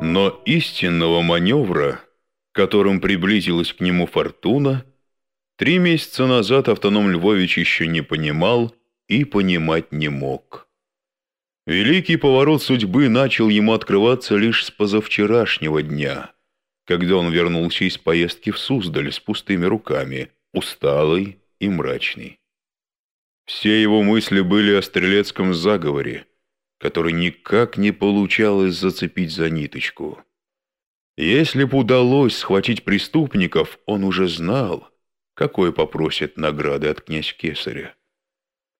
Но истинного маневра, которым приблизилась к нему фортуна, три месяца назад автоном Львович еще не понимал и понимать не мог. Великий поворот судьбы начал ему открываться лишь с позавчерашнего дня, когда он вернулся из поездки в Суздаль с пустыми руками, усталый и мрачный. Все его мысли были о стрелецком заговоре, который никак не получалось зацепить за ниточку. Если б удалось схватить преступников, он уже знал, какой попросит награды от князь Кесаря.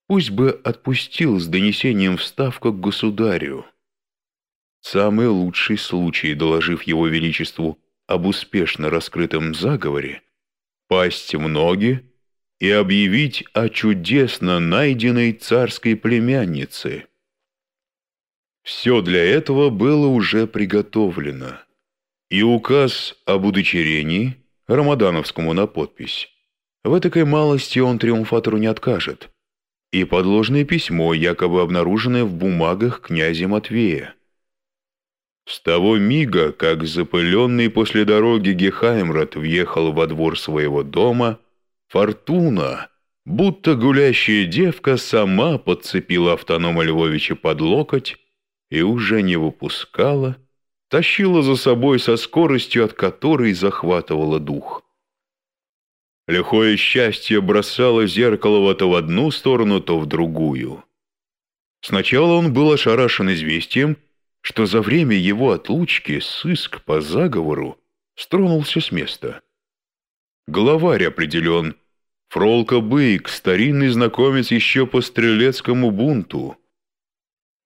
Пусть бы отпустил с донесением вставку к государю. Самый лучший случай, доложив его величеству об успешно раскрытом заговоре, пасть в ноги и объявить о чудесно найденной царской племяннице. Все для этого было уже приготовлено. И указ об удочерении, Рамадановскому на подпись, в этой малости он триумфатору не откажет, и подложное письмо, якобы обнаруженное в бумагах князя Матвея. С того мига, как запыленный после дороги Гехаймрат въехал во двор своего дома, Фортуна, будто гулящая девка, сама подцепила автонома Львовича под локоть и уже не выпускала, тащила за собой со скоростью, от которой захватывала дух. Лихое счастье бросало зеркало то в одну сторону, то в другую. Сначала он был ошарашен известием, что за время его отлучки сыск по заговору стронулся с места. Главарь определен. Фролка Бейк, старинный знакомец еще по стрелецкому бунту.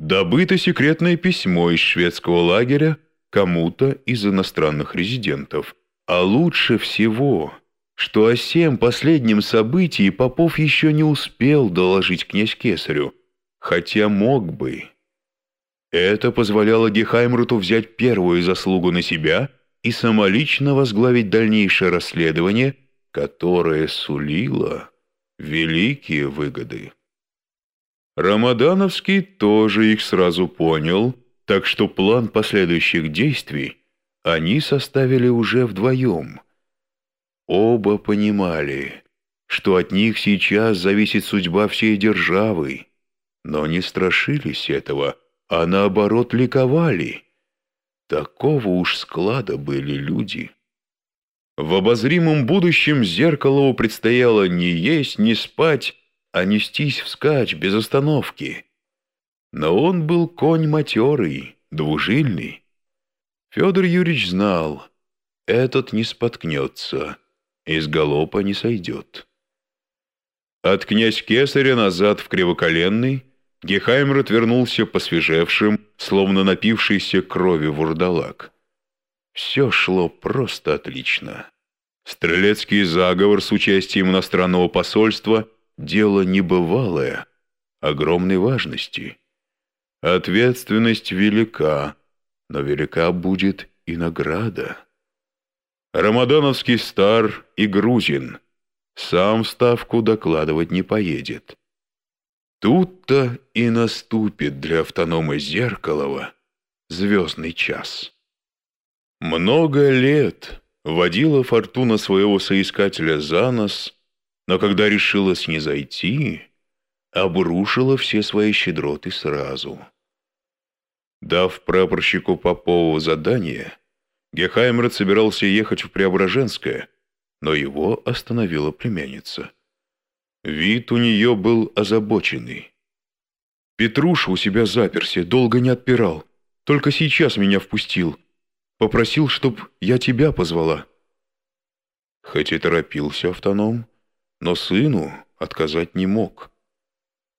Добыто секретное письмо из шведского лагеря кому-то из иностранных резидентов. А лучше всего, что о всем последнем событии Попов еще не успел доложить князь Кесарю, хотя мог бы. Это позволяло Гехаймруту взять первую заслугу на себя и самолично возглавить дальнейшее расследование, которое сулило великие выгоды. Рамадановский тоже их сразу понял, так что план последующих действий они составили уже вдвоем. Оба понимали, что от них сейчас зависит судьба всей державы, но не страшились этого, а наоборот ликовали. Такого уж склада были люди. В обозримом будущем Зеркалову предстояло не есть, не спать, а нестись вскачь без остановки. Но он был конь матерый, двужильный. Федор Юрьевич знал, этот не споткнется, из галопа не сойдет. От князь Кесаря назад в Кривоколенный Гехаймрот вернулся посвежевшим, словно напившийся крови вурдалак. Все шло просто отлично. Стрелецкий заговор с участием иностранного посольства – дело небывалое, огромной важности. Ответственность велика, но велика будет и награда. Рамадановский стар и грузин, сам ставку докладывать не поедет. Тут-то и наступит для автонома Зеркалова звездный час. Много лет водила фортуна своего соискателя за нос, но когда решилась не зайти, обрушила все свои щедроты сразу. Дав прапорщику Попову задание, Гехаймрат собирался ехать в Преображенское, но его остановила племянница. Вид у нее был озабоченный. Петруша у себя заперся, долго не отпирал. Только сейчас меня впустил. Попросил, чтоб я тебя позвала. Хоть и торопился автоном, но сыну отказать не мог.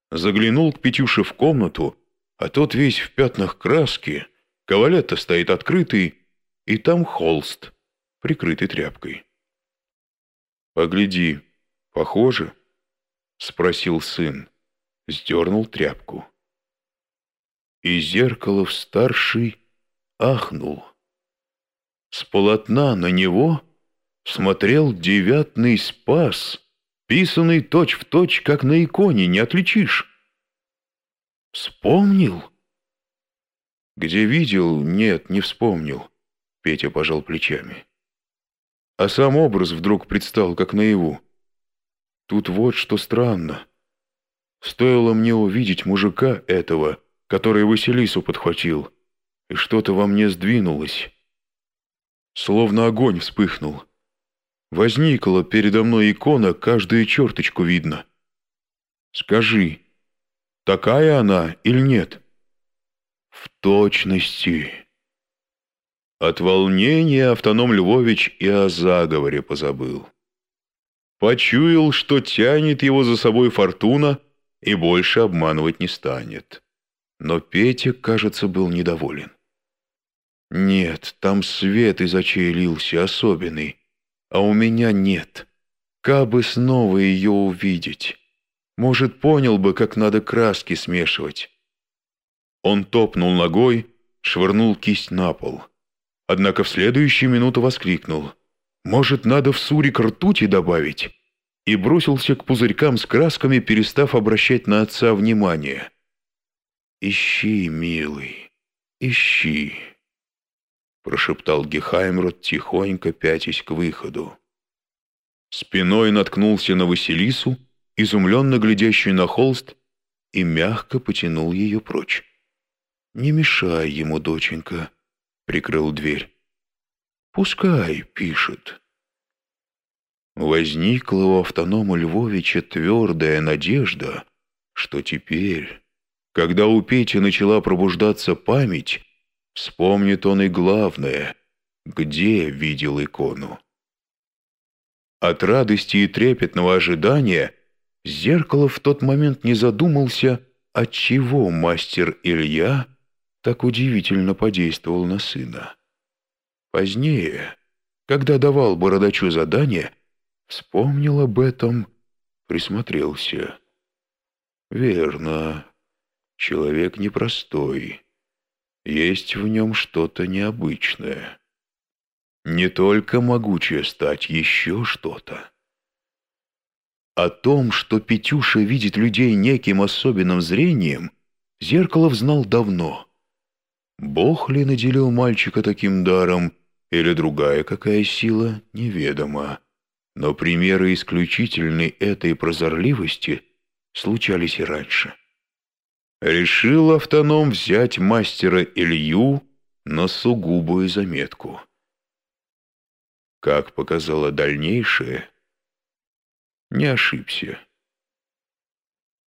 Заглянул к Петюше в комнату, а тот весь в пятнах краски, кавалет стоит открытый, и там холст, прикрытый тряпкой. «Погляди, похоже?» — спросил сын. Сдернул тряпку. И Зеркалов-старший ахнул. С полотна на него смотрел девятный спас, писанный точь-в-точь, точь, как на иконе, не отличишь. Вспомнил? Где видел, нет, не вспомнил. Петя пожал плечами. А сам образ вдруг предстал, как наяву. Тут вот что странно. Стоило мне увидеть мужика этого, который Василису подхватил, и что-то во мне сдвинулось. Словно огонь вспыхнул. Возникла передо мной икона, каждую черточку видно. Скажи, такая она или нет? В точности. От волнения автоном Львович и о заговоре позабыл. Почуял, что тянет его за собой фортуна и больше обманывать не станет. Но Петя, кажется, был недоволен. Нет, там свет из очей лился особенный, а у меня нет. Кабы снова ее увидеть. Может, понял бы, как надо краски смешивать. Он топнул ногой, швырнул кисть на пол. Однако в следующую минуту воскликнул. «Может, надо в сурик ртути добавить?» И бросился к пузырькам с красками, перестав обращать на отца внимание. «Ищи, милый, ищи», — прошептал Гехаймрот, тихонько пятясь к выходу. Спиной наткнулся на Василису, изумленно глядящую на холст, и мягко потянул ее прочь. «Не мешай ему, доченька», — прикрыл дверь. «Пускай пишет». Возникла у автонома Львовича твердая надежда, что теперь, когда у Пети начала пробуждаться память, вспомнит он и главное, где видел икону. От радости и трепетного ожидания Зеркало в тот момент не задумался, отчего мастер Илья так удивительно подействовал на сына. Позднее, когда давал бородачу задание, вспомнил об этом, присмотрелся. Верно, человек непростой. Есть в нем что-то необычное. Не только могучее стать, еще что-то. О том, что Петюша видит людей неким особенным зрением, Зеркалов знал давно. Бог ли наделил мальчика таким даром, или другая какая сила, неведомо. Но примеры исключительной этой прозорливости случались и раньше. Решил автоном взять мастера Илью на сугубую заметку. Как показало дальнейшее, не ошибся.